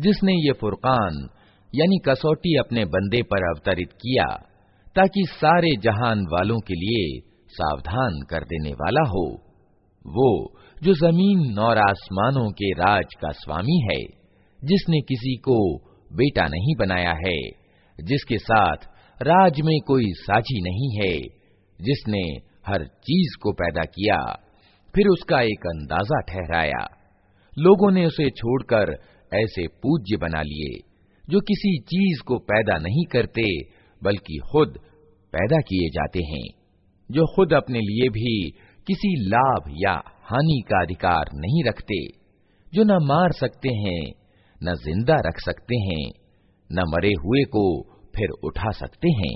जिसने ये फुरकान, यानी कसौटी अपने बंदे पर अवतरित किया, ताकि सारे जहान वालों के लिए सावधान कर देने वाला हो। वो, जो ज़मीन और आसमानों के राज का स्वामी है, जिसने किसी को बेटा नहीं बनाया है, जिसके साथ राज में कोई साझी नहीं है, जिसने हर चीज़ को पैदा किया, फिर उसका एक अंदाज़ा ठहराया। लोगों ने उसे छोड़कर ऐसे पूज्य बना लिए जो किसी चीज को पैदा नहीं करते बल्कि खुद पैदा किए जाते हैं जो खुद अपने लिए भी किसी लाभ या हानि का अधिकार नहीं रखते जो न मार सकते हैं न जिंदा रख सकते हैं न मरे हुए को फिर उठा सकते हैं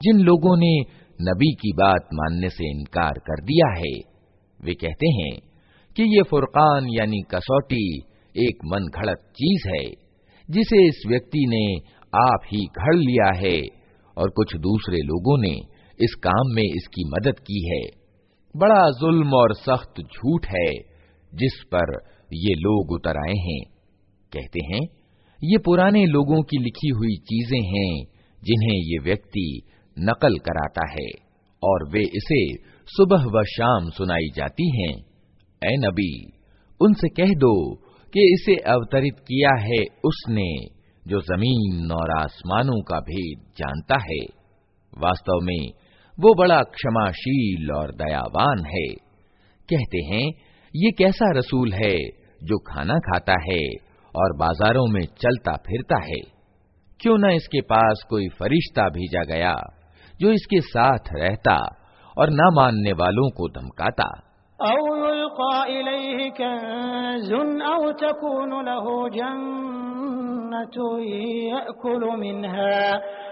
जिन लोगों ने नबी की बात मानने से इनकार कर दिया है वे कहते हैं कि ये फुरकान यानी कसौटी एक मन घड़त चीज है जिसे इस व्यक्ति ने आप ही घड़ लिया है और कुछ दूसरे लोगों ने इस काम में इसकी मदद की है। बड़ा जुल्म और सख्त झूठ है जिस पर ये लोग उतर आए हैं। कहते हैं, ये पुराने लोगों की लिखी हुई चीज़ें हैं जिन्हें ये व्यक्ति नकल कराता है और वे इसे सुबह व शाम सुनाई जाती हैं। ए नबी, उनसे कह दो कि इसे अवतरित किया है उसने जो ज़मीन और आसमानों का भेद जानता है। वास्तव में वो बड़ा क्षमाशील और दयावान है। कहते हैं, ये कैसा रसूल है जो खाना खाता है और बाजारों में चलता फिरता है? क्यों न इसके पास कोई फरिश्ता भेजा गया जो इसके साथ रहता और न मानने वालों को धमकाता?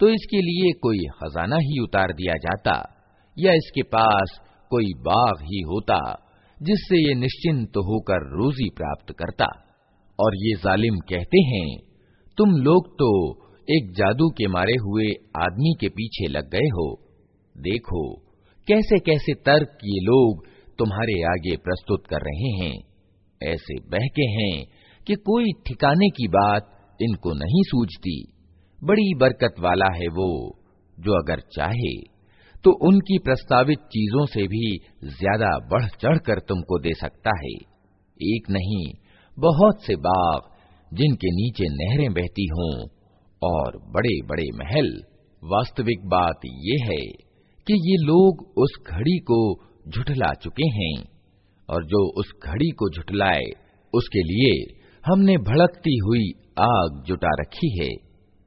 तो इसके लिए कोई खजाना ही उतार दिया जाता, या इसके पास कोई बाग ही होता, जिससे ये निश्चिंत होकर रोजी प्राप्त करता। और ये जालिम कहते हैं, तुम लोग तो एक जादू के मारे हुए आदमी के पीछे लग गए हो। देखो कैसे कैसे तर्क ये लोग तुम्हारे आगे प्रस्तुत कर रहे हैं। ऐसे बहके हैं कि कोई ठिकाने की बात इनको नहीं सूझती। बड़ी बरकत वाला है वो, जो अगर चाहे तो उनकी प्रस्तावित चीज़ों से भी ज़्यादा बढ़ चढ़कर तुमको दे सकता है। एक नहीं, बहुत से बाग जिनके नीचे नहरें बहती हों, और बड़े बड़े महल, वास्तविक बात ये है कि ये लोग उस घड़ी को झुठला चुके हैं, और जो उस घड़ी को झुठलाए, उसके लिए हमने भड़कती हुई आग जुटा रखी है।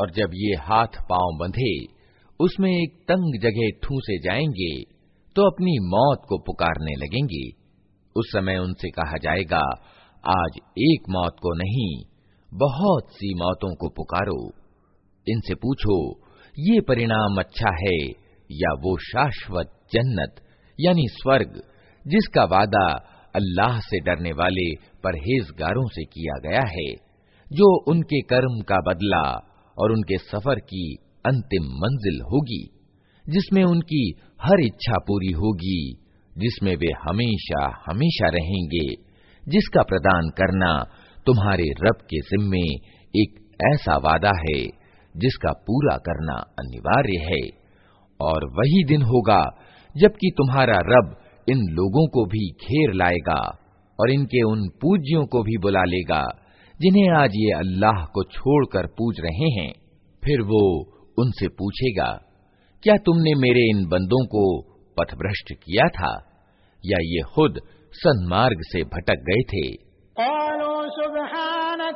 और जब ये हाथ पांव बंधे उसमें एक तंग जगह ठूसे जाएंगे तो अपनी मौत को पुकारने लगेंगे उस समय उनसे कहा जाएगा, आज एक मौत को नहीं, बहुत सी मौतों को पुकारो। इनसे पूछो, ये परिणाम अच्छा है या वो शाश्वत जन्नत, यानी स्वर्ग, जिसका वादा अल्लाह से डरने वाले परहेजगारों से किया गया है, जो उनके कर्म का बदला और उनके सफ़र की अंतिम मंजिल होगी, जिसमें उनकी हर इच्छा पूरी होगी। जिसमें वे हमेशा हमेशा रहेंगे, जिसका प्रदान करना तुम्हारे रब के जिम्मे एक ऐसा वादा है, जिसका पूरा करना अनिवार्य है। और वही दिन होगा, जबकि तुम्हारा रब इन लोगों को भी घेर लाएगा और इनके उन पूज्यों को भी बुला लेगा, जिन्हें आज ये अल्लाह को छोड़कर पूज रहे हैं। फिर वो उनसे पूछेगा, क्या तुमने मेरे इन बंदों को पथभ्रष्ट किया था या ये खुद सन्मार्ग से भटक गए थे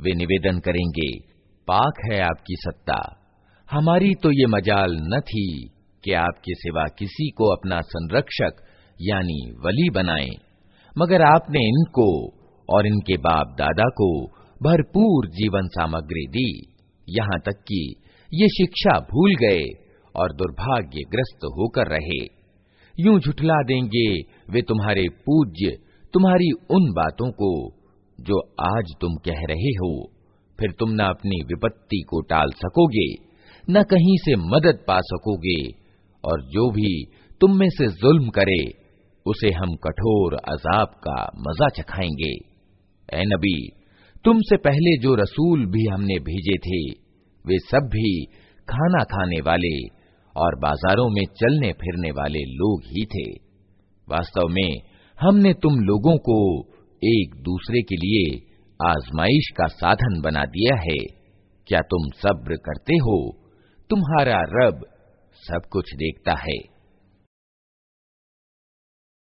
वे निवेदन करेंगे पाक है आपकी सत्ता हमारी तो ये मजाल न थी कि आपके सिवा किसी को अपना संरक्षक यानी वली बनाएं, मगर आपने इनको और इनके बाप दादा को भरपूर जीवन सामग्री दी। यहाँ तक कि ये शिक्षा भूल गए और दुर्भाग्यग्रस्त होकर रहे। यूँ झुठला देंगे वे तुम्हारे पूज्य, तुम्हारी उन बातों को जो आज तुम कह रहे हो। फिर तुम न अपनी विपत्ति को टाल सकोगे, न कहीं से मदद पा सकोगे, और जो भी तुम में से जुल्म करे, उसे हम कठोर अजाब का मज़ा चखाएँगे। ए नबी तुमसे पहले जो रसूल भी हमने भेजे थे, वे सब भी खाना खाने वाले और बाजारों में चलने फिरने वाले लोग ही थे। वास्तव में हमने तुम लोगों को एक दूसरे के लिए आजमाइश का साधन बना दिया है। क्या तुम सब्र करते हो? तुम्हारा रब सब कुछ देखता है।